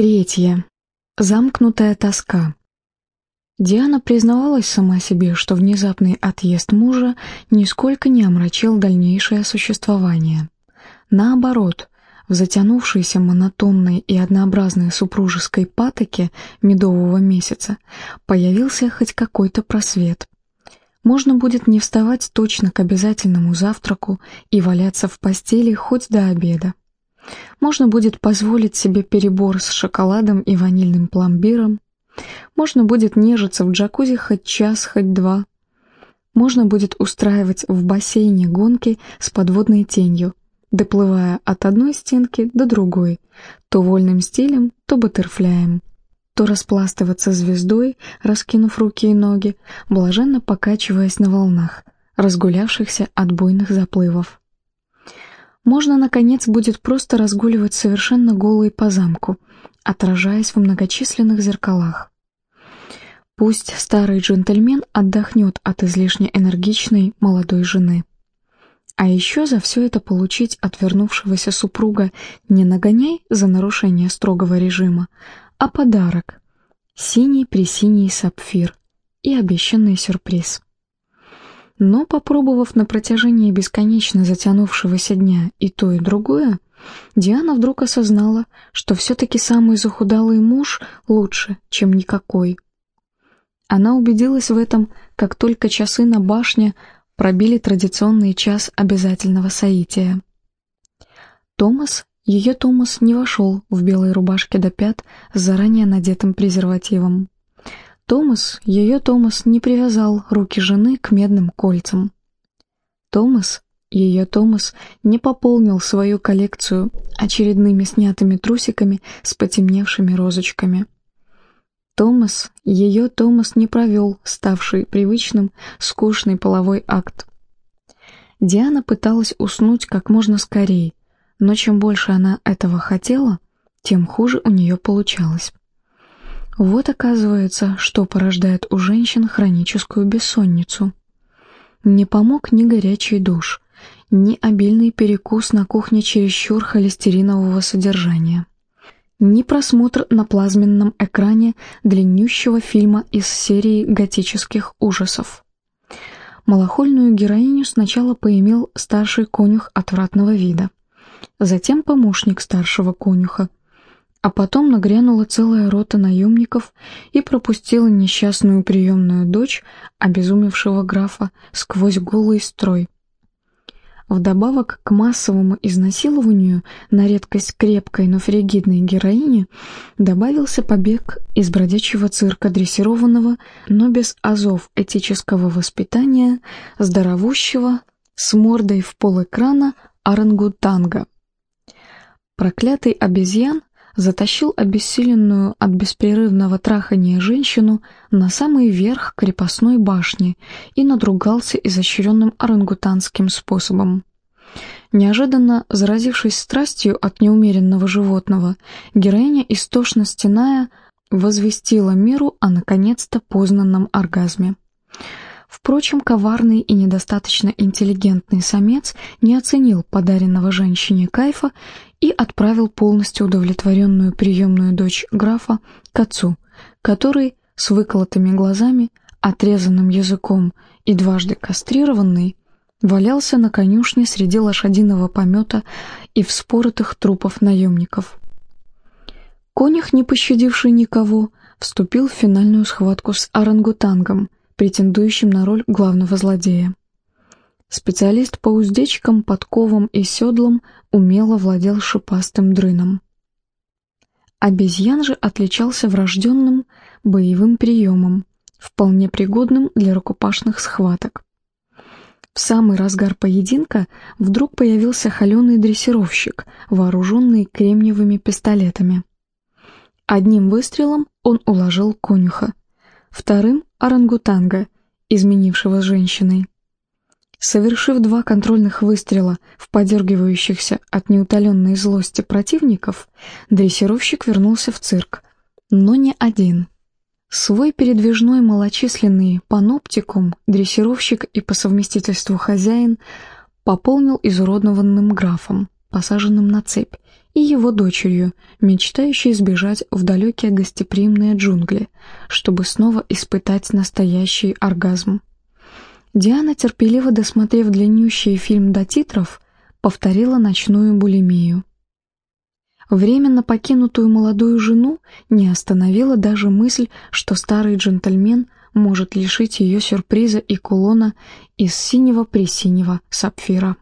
Третье. Замкнутая тоска. Диана признавалась сама себе, что внезапный отъезд мужа нисколько не омрачил дальнейшее существование. Наоборот, в затянувшейся монотонной и однообразной супружеской патоке медового месяца появился хоть какой-то просвет. Можно будет не вставать точно к обязательному завтраку и валяться в постели хоть до обеда. Можно будет позволить себе перебор с шоколадом и ванильным пломбиром, можно будет нежиться в джакузи хоть час, хоть два. Можно будет устраивать в бассейне гонки с подводной тенью, доплывая от одной стенки до другой, то вольным стилем, то баттерфляем, то распластываться звездой, раскинув руки и ноги, блаженно покачиваясь на волнах, разгулявшихся от буйных заплывов. Можно, наконец, будет просто разгуливать совершенно голой по замку, отражаясь в многочисленных зеркалах. Пусть старый джентльмен отдохнет от излишне энергичной молодой жены. А еще за все это получить от вернувшегося супруга не нагоняй за нарушение строгого режима, а подарок — синий-пресиний сапфир и обещанный сюрприз. Но, попробовав на протяжении бесконечно затянувшегося дня и то, и другое, Диана вдруг осознала, что все-таки самый захудалый муж лучше, чем никакой — она убедилась в этом, как только часы на башне пробили традиционный час обязательного соития. Томас, ее Томас, не вошел в белой рубашке до пят с заранее надетым презервативом. Томас, ее Томас, не привязал руки жены к медным кольцам. Томас, ее Томас, не пополнил свою коллекцию очередными снятыми трусиками с потемневшими розочками. Томас, ее Томас не провел, ставший привычным, скучный половой акт. Диана пыталась уснуть как можно скорее, но чем больше она этого хотела, тем хуже у нее получалось. Вот оказывается, что порождает у женщин хроническую бессонницу. Не помог ни горячий душ, ни обильный перекус на кухне чересчур холестеринового содержания ни просмотр на плазменном экране длиннющего фильма из серии готических ужасов. Малохольную героиню сначала поимел старший конюх отвратного вида, затем помощник старшего конюха, а потом нагрянула целая рота наемников и пропустила несчастную приемную дочь обезумевшего графа сквозь голый строй. Вдобавок к массовому изнасилованию на редкость крепкой, но фригидной героини добавился побег из бродячего цирка дрессированного, но без азов этического воспитания, здоровущего, с мордой в пол экрана орангутанга. Проклятый обезьян затащил обессиленную от беспрерывного трахания женщину на самый верх крепостной башни и надругался изощренным орангутанским способом. Неожиданно заразившись страстью от неумеренного животного, героиня, истошно стеная, возвестила миру о наконец-то познанном оргазме. Впрочем, коварный и недостаточно интеллигентный самец не оценил подаренного женщине кайфа и отправил полностью удовлетворенную приемную дочь графа к отцу, который с выколотыми глазами, отрезанным языком и дважды кастрированный, валялся на конюшне среди лошадиного помета и вспоротых трупов наемников. Конюх, не пощадивший никого, вступил в финальную схватку с орангутангом — претендующим на роль главного злодея. Специалист по уздечкам, подковам и седлам умело владел шипастым дрыном. Обезьян же отличался врожденным боевым приемом, вполне пригодным для рукопашных схваток. В самый разгар поединка вдруг появился холеный дрессировщик, вооруженный кремниевыми пистолетами. Одним выстрелом он уложил конюха, вторым — орангутанга, изменившего женщиной. Совершив два контрольных выстрела в подергивающихся от неутоленной злости противников, дрессировщик вернулся в цирк, но не один. Свой передвижной малочисленный паноптикум дрессировщик и по совместительству хозяин пополнил изуродованным графом, посаженным на цепь, и его дочерью, мечтающей сбежать в далекие гостеприимные джунгли, чтобы снова испытать настоящий оргазм. Диана, терпеливо досмотрев длиннющий фильм до титров, повторила ночную булимию. Временно покинутую молодую жену не остановила даже мысль, что старый джентльмен может лишить ее сюрприза и кулона из синего-пресинего сапфира.